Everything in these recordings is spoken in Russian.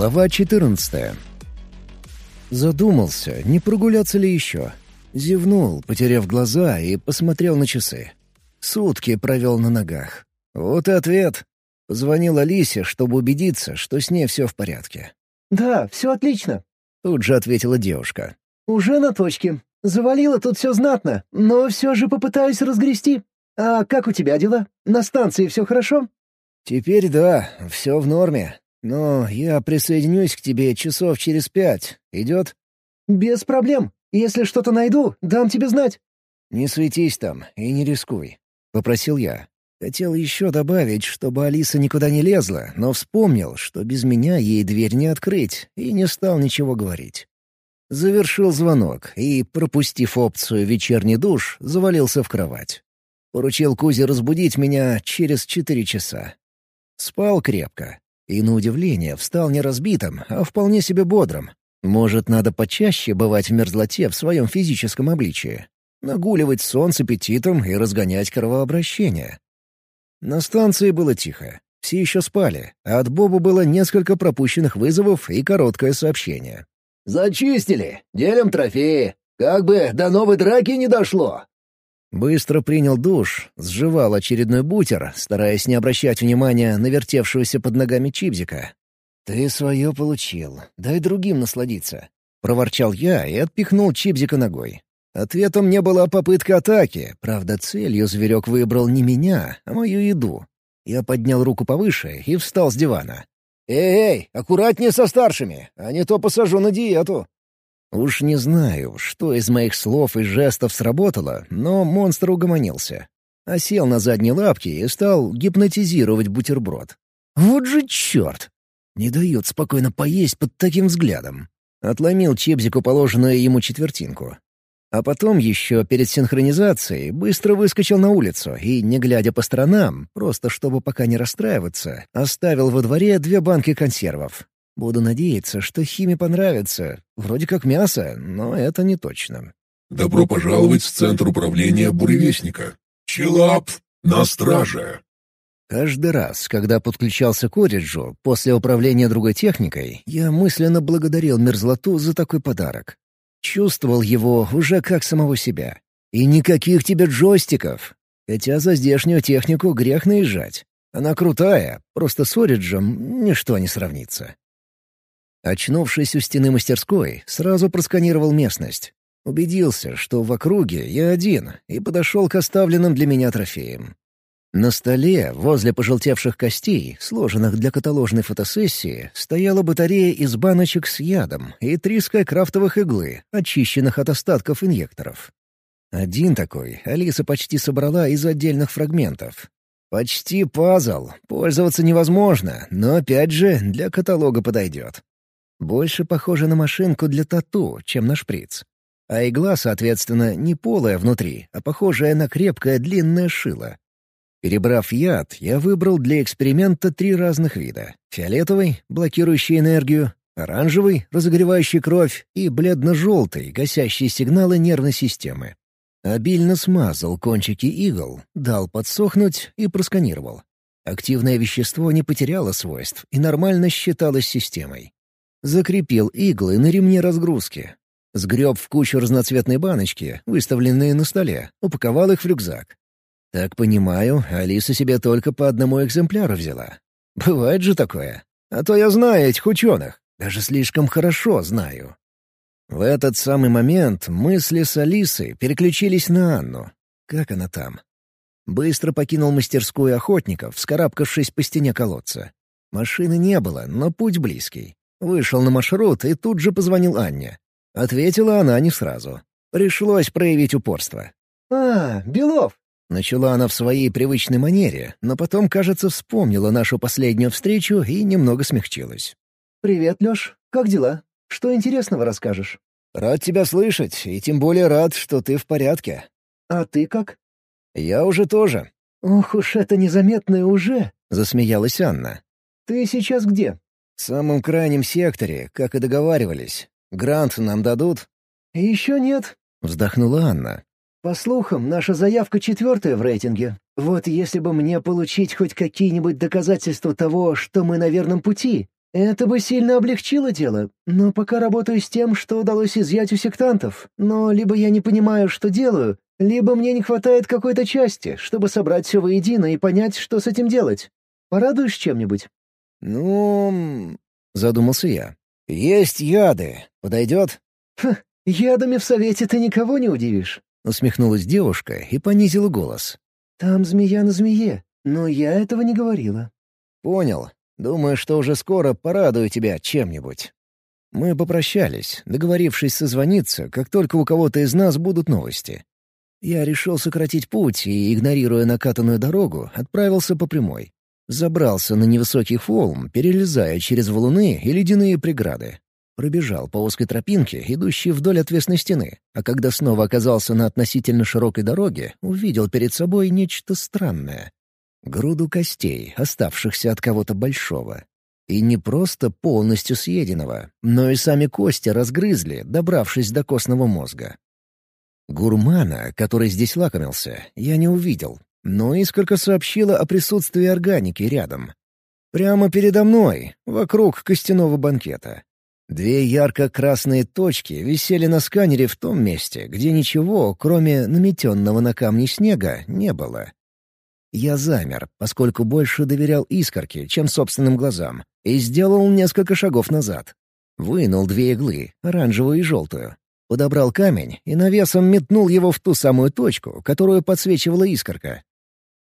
Глава 14 Задумался, не прогуляться ли еще. Зевнул, потеряв глаза, и посмотрел на часы. Сутки провел на ногах. Вот и ответ. Позвонил Алисе, чтобы убедиться, что с ней все в порядке. «Да, все отлично», — тут же ответила девушка. «Уже на точке. Завалило тут все знатно, но все же попытаюсь разгрести. А как у тебя дела? На станции все хорошо?» «Теперь да, все в норме. Но я присоединюсь к тебе часов через пять. Идет?» «Без проблем. Если что-то найду, дам тебе знать». «Не светись там и не рискуй», — попросил я. Хотел еще добавить, чтобы Алиса никуда не лезла, но вспомнил, что без меня ей дверь не открыть, и не стал ничего говорить. Завершил звонок и, пропустив опцию «вечерний душ», завалился в кровать. Поручил Кузе разбудить меня через четыре часа. Спал крепко. И, на удивление, встал не разбитым, а вполне себе бодрым. Может, надо почаще бывать в мерзлоте в своем физическом обличии. Нагуливать сон с аппетитом и разгонять кровообращение. На станции было тихо. Все еще спали, а от Боба было несколько пропущенных вызовов и короткое сообщение. «Зачистили! Делим трофеи! Как бы до новой драки не дошло!» Быстро принял душ, сживал очередной бутер, стараясь не обращать внимания на вертевшегося под ногами чипзика. «Ты свое получил. Дай другим насладиться», — проворчал я и отпихнул чипзика ногой. Ответом не была попытка атаки, правда, целью зверек выбрал не меня, а мою еду. Я поднял руку повыше и встал с дивана. «Эй-эй, аккуратнее со старшими, а не то посажу на диету». Уж не знаю, что из моих слов и жестов сработало, но монстр угомонился. Осел на задние лапки и стал гипнотизировать бутерброд. Вот же черт! Не дает спокойно поесть под таким взглядом. Отломил Чебзику положенную ему четвертинку. А потом еще перед синхронизацией быстро выскочил на улицу и, не глядя по сторонам, просто чтобы пока не расстраиваться, оставил во дворе две банки консервов. Буду надеяться, что Химе понравится. Вроде как мясо, но это не точно. «Добро пожаловать в Центр управления Буревестника. Челап на страже!» Каждый раз, когда подключался к Ориджу после управления другой техникой, я мысленно благодарил мерзлоту за такой подарок. Чувствовал его уже как самого себя. И никаких тебе джойстиков. Хотя за здешнюю технику грех наезжать. Она крутая, просто с Ориджем ничто не сравнится. Очнувшись у стены мастерской, сразу просканировал местность. Убедился, что в округе я один, и подошел к оставленным для меня трофеям. На столе, возле пожелтевших костей, сложенных для каталожной фотосессии, стояла батарея из баночек с ядом и три скайкрафтовых иглы, очищенных от остатков инъекторов. Один такой Алиса почти собрала из отдельных фрагментов. Почти пазл, пользоваться невозможно, но опять же для каталога подойдет. Больше похоже на машинку для тату, чем на шприц. А игла, соответственно, не полая внутри, а похожая на крепкое длинное шило. Перебрав яд, я выбрал для эксперимента три разных вида. Фиолетовый, блокирующий энергию, оранжевый, разогревающий кровь, и бледно-желтый, гасящий сигналы нервной системы. Обильно смазал кончики игл, дал подсохнуть и просканировал. Активное вещество не потеряло свойств и нормально считалось системой. Закрепил иглы на ремне разгрузки. Сгреб в кучу разноцветные баночки, выставленные на столе, упаковал их в рюкзак. Так понимаю, Алиса себе только по одному экземпляру взяла. Бывает же такое. А то я знаю этих ученых. Даже слишком хорошо знаю. В этот самый момент мысли с Алисой переключились на Анну. Как она там? Быстро покинул мастерскую охотников, скарабкавшись по стене колодца. Машины не было, но путь близкий. Вышел на маршрут и тут же позвонил Анне. Ответила она не сразу. Пришлось проявить упорство. «А, Белов, Начала она в своей привычной манере, но потом, кажется, вспомнила нашу последнюю встречу и немного смягчилась. «Привет, Лёш. Как дела? Что интересного расскажешь?» «Рад тебя слышать, и тем более рад, что ты в порядке». «А ты как?» «Я уже тоже». «Ох уж это незаметное уже!» — засмеялась Анна. «Ты сейчас где?» «В самом крайнем секторе, как и договаривались. Грант нам дадут?» «Еще нет», — вздохнула Анна. По слухам, наша заявка четвертая в рейтинге. Вот если бы мне получить хоть какие-нибудь доказательства того, что мы на верном пути, Это бы сильно облегчило дело, но пока работаю с тем, что удалось изъять у сектантов. Но либо я не понимаю, что делаю, либо мне не хватает какой-то части, чтобы собрать все воедино и понять, что с этим делать. Порадуешь чем-нибудь?» «Ну...» — задумался я. «Есть яды. Подойдет?» «Ха, ядами в совете ты никого не удивишь», — усмехнулась девушка и понизила голос. «Там змея на змее, но я этого не говорила». «Понял. Думаю, что уже скоро порадую тебя чем-нибудь». Мы попрощались, договорившись созвониться, как только у кого-то из нас будут новости. Я решил сократить путь и, игнорируя накатанную дорогу, отправился по прямой. Забрался на невысокий холм, перелезая через валуны и ледяные преграды. Пробежал по узкой тропинке, идущей вдоль отвесной стены, а когда снова оказался на относительно широкой дороге, увидел перед собой нечто странное. Груду костей, оставшихся от кого-то большого. И не просто полностью съеденного, но и сами кости разгрызли, добравшись до костного мозга. Гурмана, который здесь лакомился, я не увидел, но искорка сообщила о присутствии органики рядом. Прямо передо мной, вокруг костяного банкета. Две ярко-красные точки висели на сканере в том месте, где ничего, кроме наметенного на камне снега, не было. Я замер, поскольку больше доверял искорке, чем собственным глазам, и сделал несколько шагов назад. Вынул две иглы, оранжевую и желтую. Подобрал камень и навесом метнул его в ту самую точку, которую подсвечивала искорка.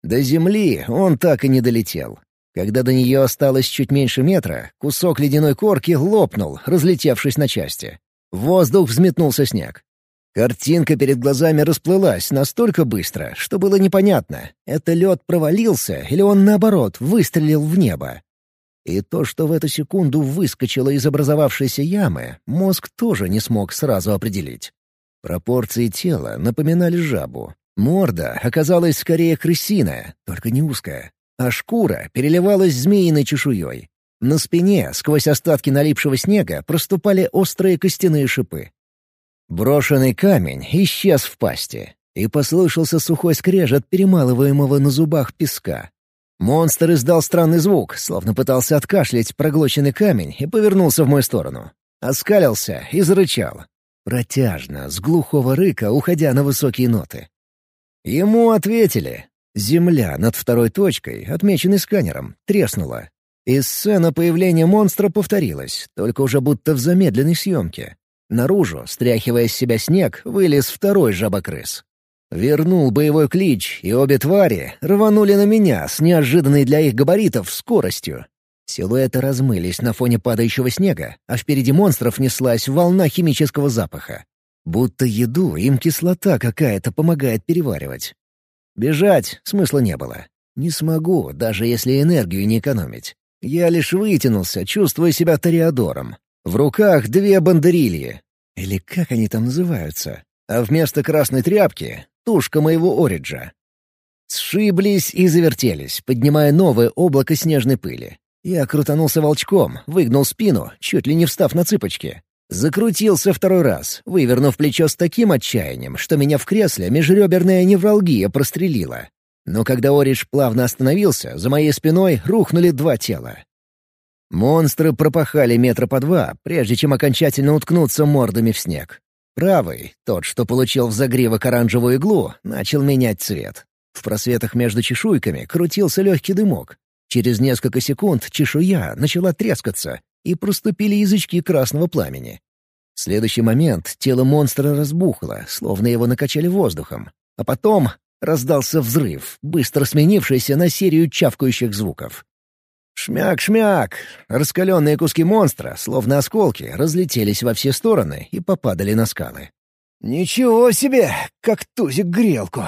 До земли он так и не долетел. Когда до нее осталось чуть меньше метра, кусок ледяной корки лопнул, разлетевшись на части. В воздух взметнулся снег. Картинка перед глазами расплылась настолько быстро, что было непонятно, это лед провалился или он, наоборот, выстрелил в небо. И то, что в эту секунду выскочило из образовавшейся ямы, мозг тоже не смог сразу определить. Пропорции тела напоминали жабу, Морда оказалась скорее крысиная, только не узкая, а шкура переливалась змеиной чешуей. На спине, сквозь остатки налипшего снега, проступали острые костяные шипы. Брошенный камень исчез в пасти, и послышался сухой скрежет перемалываемого на зубах песка. Монстр издал странный звук, словно пытался откашлять проглоченный камень и повернулся в мою сторону. Оскалился и зарычал. Протяжно, с глухого рыка, уходя на высокие ноты. Ему ответили. Земля над второй точкой, отмеченной сканером, треснула. И сцена появления монстра повторилась, только уже будто в замедленной съемке. Наружу, стряхивая с себя снег, вылез второй жабокрыс. Вернул боевой клич, и обе твари рванули на меня с неожиданной для их габаритов скоростью. Силуэты размылись на фоне падающего снега, а впереди монстров неслась волна химического запаха. Будто еду им кислота какая-то помогает переваривать. Бежать смысла не было. Не смогу, даже если энергию не экономить. Я лишь вытянулся, чувствуя себя ториадором. В руках две бандерильи. Или как они там называются? А вместо красной тряпки — тушка моего Ориджа. Сшиблись и завертелись, поднимая новое облако снежной пыли. Я крутанулся волчком, выгнул спину, чуть ли не встав на цыпочки. Закрутился второй раз, вывернув плечо с таким отчаянием, что меня в кресле межреберная невралгия прострелила. Но когда Оридж плавно остановился, за моей спиной рухнули два тела. Монстры пропахали метра по два, прежде чем окончательно уткнуться мордами в снег. Правый, тот, что получил в загривок оранжевую иглу, начал менять цвет. В просветах между чешуйками крутился легкий дымок. Через несколько секунд чешуя начала трескаться, и проступили язычки красного пламени. В следующий момент тело монстра разбухло, словно его накачали воздухом. А потом раздался взрыв, быстро сменившийся на серию чавкающих звуков. Шмяк-шмяк! Раскаленные куски монстра, словно осколки, разлетелись во все стороны и попадали на скалы. «Ничего себе! Как тузик грелку!»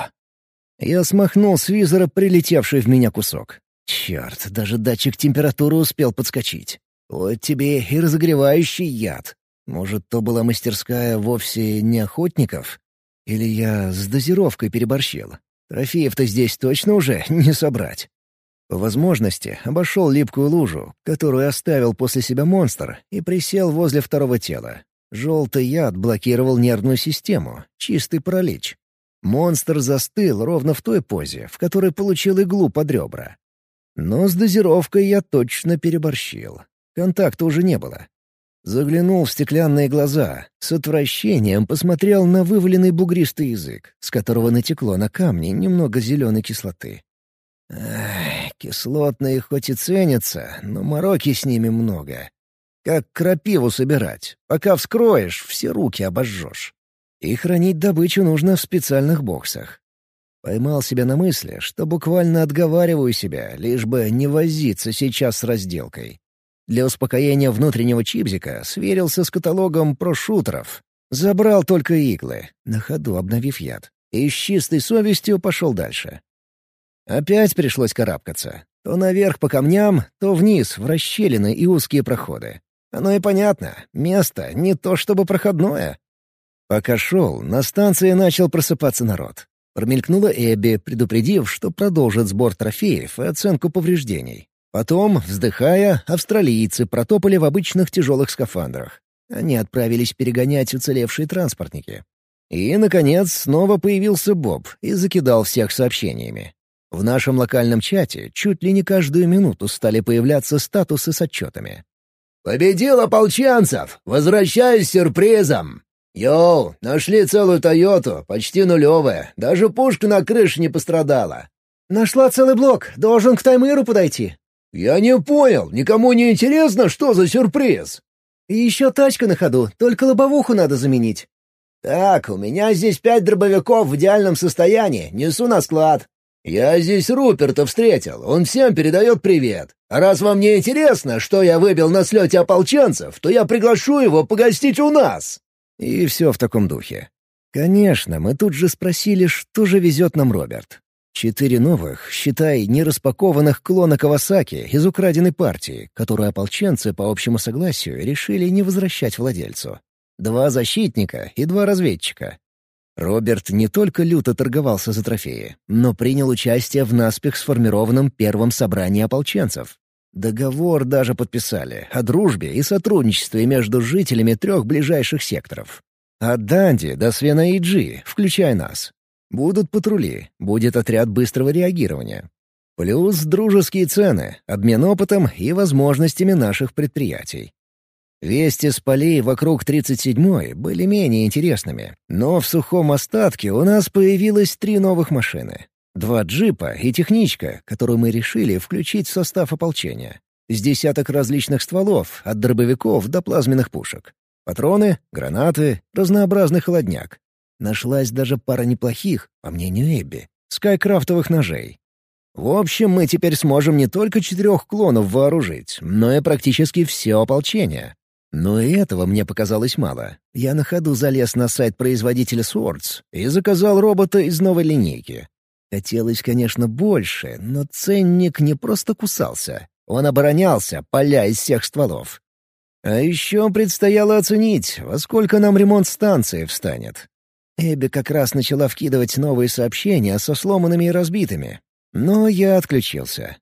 Я смахнул с визора прилетевший в меня кусок. Черт, даже датчик температуры успел подскочить. Вот тебе и разогревающий яд. Может, то была мастерская вовсе не охотников? Или я с дозировкой переборщил? Трофеев-то здесь точно уже не собрать. По возможности обошел липкую лужу, которую оставил после себя монстр, и присел возле второго тела. Желтый яд блокировал нервную систему, чистый паралич. Монстр застыл ровно в той позе, в которой получил иглу под ребра. Но с дозировкой я точно переборщил. Контакта уже не было. Заглянул в стеклянные глаза, с отвращением посмотрел на вываленный бугристый язык, с которого натекло на камни немного зеленой кислоты. Эх, кислотные хоть и ценятся, но мороки с ними много. Как крапиву собирать. Пока вскроешь, все руки обожжешь. И хранить добычу нужно в специальных боксах. Поймал себя на мысли, что буквально отговариваю себя, лишь бы не возиться сейчас с разделкой. Для успокоения внутреннего чипзика сверился с каталогом прошутеров. Забрал только иглы, на ходу обновив яд. И с чистой совестью пошел дальше. Опять пришлось карабкаться. То наверх по камням, то вниз в расщелины и узкие проходы. Оно и понятно, место не то чтобы проходное. Пока шел, на станции начал просыпаться народ. Промелькнула Эбби, предупредив, что продолжит сбор трофеев и оценку повреждений. Потом, вздыхая, австралийцы протопали в обычных тяжелых скафандрах. Они отправились перегонять уцелевшие транспортники. И, наконец, снова появился Боб и закидал всех сообщениями. В нашем локальном чате чуть ли не каждую минуту стали появляться статусы с отчетами. «Победил ополченцев! Возвращаюсь с сюрпризом! Йоу, нашли целую Тойоту, почти нулевая, даже пушка на крыше не пострадала!» «Нашла целый блок, должен к Таймыру подойти», «Я не понял, никому не интересно, что за сюрприз?» «И еще тачка на ходу, только лобовуху надо заменить». «Так, у меня здесь пять дробовиков в идеальном состоянии, несу на склад. Я здесь Руперта встретил, он всем передает привет. А раз вам не интересно, что я выбил на слете ополченцев, то я приглашу его погостить у нас». И все в таком духе. Конечно, мы тут же спросили, что же везет нам Роберт. Четыре новых, считай, нераспакованных клона Кавасаки из украденной партии, которую ополченцы по общему согласию решили не возвращать владельцу. Два защитника и два разведчика. Роберт не только люто торговался за трофеи, но принял участие в наспех сформированном первом собрании ополченцев. Договор даже подписали о дружбе и сотрудничестве между жителями трех ближайших секторов. От Данди до Свена Иджи, включая нас. Будут патрули, будет отряд быстрого реагирования. Плюс дружеские цены, обмен опытом и возможностями наших предприятий. Вести с полей вокруг 37-й были менее интересными, но в сухом остатке у нас появилось три новых машины. Два джипа и техничка, которую мы решили включить в состав ополчения. С десяток различных стволов, от дробовиков до плазменных пушек. Патроны, гранаты, разнообразный холодняк. Нашлась даже пара неплохих, по мнению Эбби, скайкрафтовых ножей. В общем, мы теперь сможем не только четырех клонов вооружить, но и практически все ополчение. Но и этого мне показалось мало. Я на ходу залез на сайт производителя Swords и заказал робота из новой линейки. Хотелось, конечно, больше, но ценник не просто кусался. Он оборонялся, поля из всех стволов. А еще предстояло оценить, во сколько нам ремонт станции встанет. Эбби как раз начала вкидывать новые сообщения со сломанными и разбитыми. Но я отключился.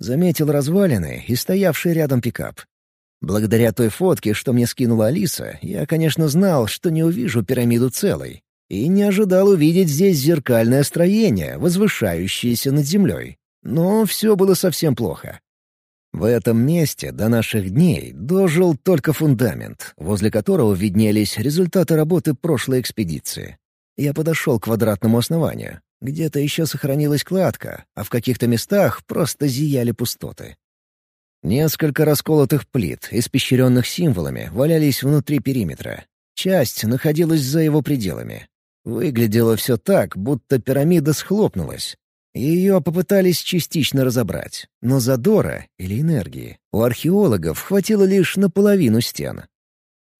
Заметил развалины и стоявший рядом пикап. Благодаря той фотке, что мне скинула Алиса, я, конечно, знал, что не увижу пирамиду целой. И не ожидал увидеть здесь зеркальное строение, возвышающееся над землей. Но все было совсем плохо. В этом месте до наших дней дожил только фундамент, возле которого виднелись результаты работы прошлой экспедиции. Я подошел к квадратному основанию. Где-то еще сохранилась кладка, а в каких-то местах просто зияли пустоты. Несколько расколотых плит, испещренных символами, валялись внутри периметра. Часть находилась за его пределами. Выглядело все так, будто пирамида схлопнулась, ее попытались частично разобрать, но задора или энергии у археологов хватило лишь наполовину стен.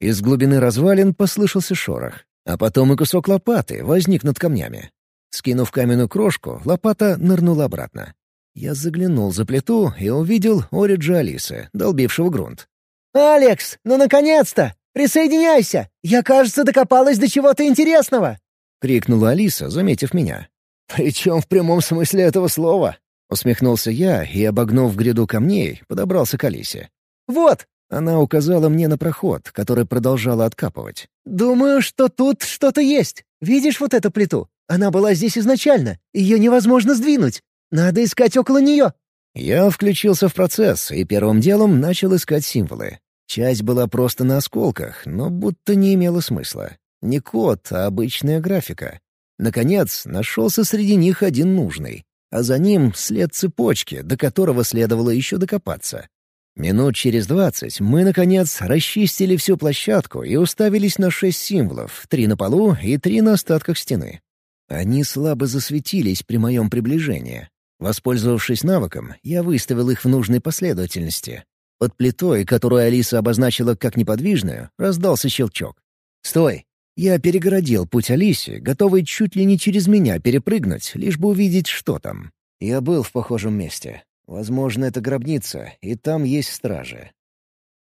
Из глубины развалин послышался шорох, а потом и кусок лопаты возник над камнями. Скинув каменную крошку, лопата нырнула обратно. Я заглянул за плиту и увидел Ориджа Алисы, долбившего грунт. «Алекс, ну наконец-то! Присоединяйся! Я, кажется, докопалась до чего-то интересного!» — крикнула Алиса, заметив меня. «Причем в прямом смысле этого слова?» Усмехнулся я и, обогнув гряду камней, подобрался к Алисе. «Вот!» — она указала мне на проход, который продолжала откапывать. «Думаю, что тут что-то есть. Видишь вот эту плиту? Она была здесь изначально. Ее невозможно сдвинуть. Надо искать около нее». Я включился в процесс и первым делом начал искать символы. Часть была просто на осколках, но будто не имела смысла. Не код, а обычная графика. Наконец, нашелся среди них один нужный, а за ним след цепочки, до которого следовало еще докопаться. Минут через двадцать мы, наконец, расчистили всю площадку и уставились на шесть символов, три на полу и три на остатках стены. Они слабо засветились при моем приближении. Воспользовавшись навыком, я выставил их в нужной последовательности. Под плитой, которую Алиса обозначила как неподвижную, раздался щелчок. «Стой!» Я перегородил путь Алисе, готовый чуть ли не через меня перепрыгнуть, лишь бы увидеть, что там. Я был в похожем месте. Возможно, это гробница, и там есть стражи.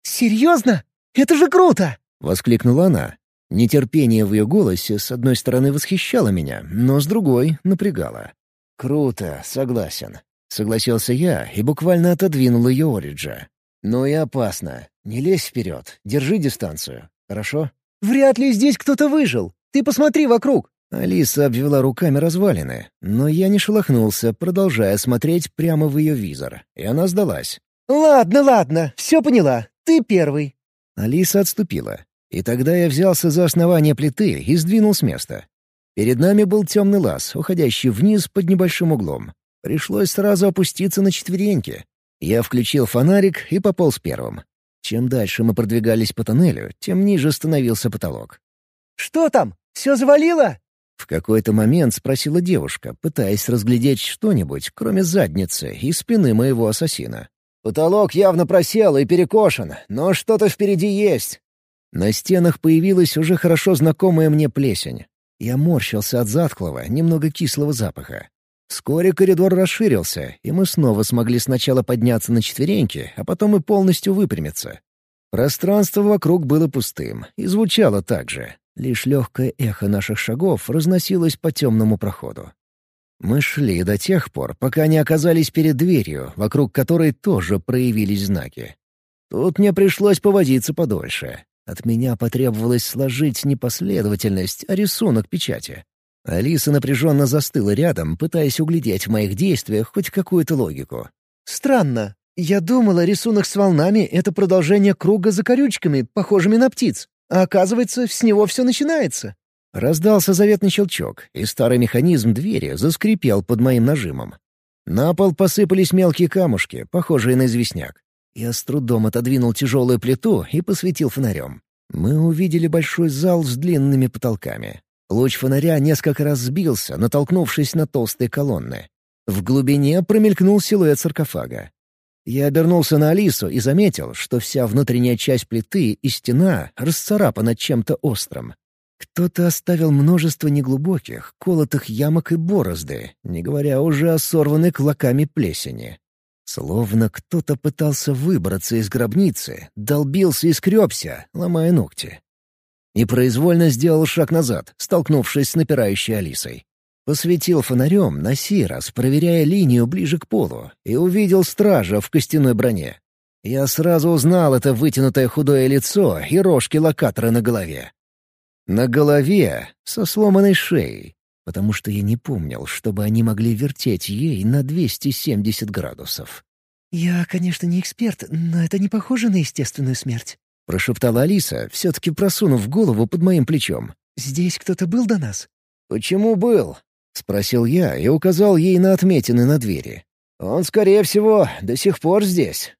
«Серьезно? Это же круто!» — воскликнула она. Нетерпение в ее голосе с одной стороны восхищало меня, но с другой — напрягало. «Круто, согласен», — согласился я и буквально отодвинул ее Ориджа. «Но и опасно. Не лезь вперед, держи дистанцию. Хорошо?» «Вряд ли здесь кто-то выжил. Ты посмотри вокруг». Алиса обвела руками развалины, но я не шелохнулся, продолжая смотреть прямо в ее визор, и она сдалась. «Ладно, ладно, все поняла. Ты первый». Алиса отступила, и тогда я взялся за основание плиты и сдвинул с места. Перед нами был темный лаз, уходящий вниз под небольшим углом. Пришлось сразу опуститься на четвереньки. Я включил фонарик и пополз первым. Чем дальше мы продвигались по тоннелю, тем ниже становился потолок. «Что там? Все завалило?» В какой-то момент спросила девушка, пытаясь разглядеть что-нибудь, кроме задницы и спины моего ассасина. «Потолок явно просел и перекошен, но что-то впереди есть». На стенах появилась уже хорошо знакомая мне плесень. Я морщился от затхлого, немного кислого запаха. Вскоре коридор расширился, и мы снова смогли сначала подняться на четвереньки, а потом и полностью выпрямиться. Пространство вокруг было пустым и звучало так же. Лишь легкое эхо наших шагов разносилось по темному проходу. Мы шли до тех пор, пока не оказались перед дверью, вокруг которой тоже проявились знаки. Тут мне пришлось повозиться подольше. От меня потребовалось сложить не последовательность, а рисунок печати. Алиса напряженно застыла рядом, пытаясь углядеть в моих действиях хоть какую-то логику. «Странно. Я думала, рисунок с волнами — это продолжение круга за корючками, похожими на птиц. А оказывается, с него все начинается». Раздался заветный щелчок, и старый механизм двери заскрипел под моим нажимом. На пол посыпались мелкие камушки, похожие на известняк. Я с трудом отодвинул тяжелую плиту и посветил фонарем. Мы увидели большой зал с длинными потолками. Луч фонаря несколько раз сбился, натолкнувшись на толстые колонны. В глубине промелькнул силуэт саркофага. Я обернулся на Алису и заметил, что вся внутренняя часть плиты и стена расцарапана чем-то острым. Кто-то оставил множество неглубоких, колотых ямок и борозды, не говоря уже о сорванной клоками плесени. Словно кто-то пытался выбраться из гробницы, долбился и скребся, ломая ногти. Непроизвольно сделал шаг назад, столкнувшись с напирающей Алисой. Посветил фонарем на сей проверяя линию ближе к полу, и увидел стража в костяной броне. Я сразу узнал это вытянутое худое лицо и рожки локатора на голове. На голове, со сломанной шеей, потому что я не помнил, чтобы они могли вертеть ей на 270 градусов. «Я, конечно, не эксперт, но это не похоже на естественную смерть», — прошептала Алиса, все-таки просунув голову под моим плечом. «Здесь кто-то был до нас?» «Почему был?» — спросил я и указал ей на отметины на двери. «Он, скорее всего, до сих пор здесь.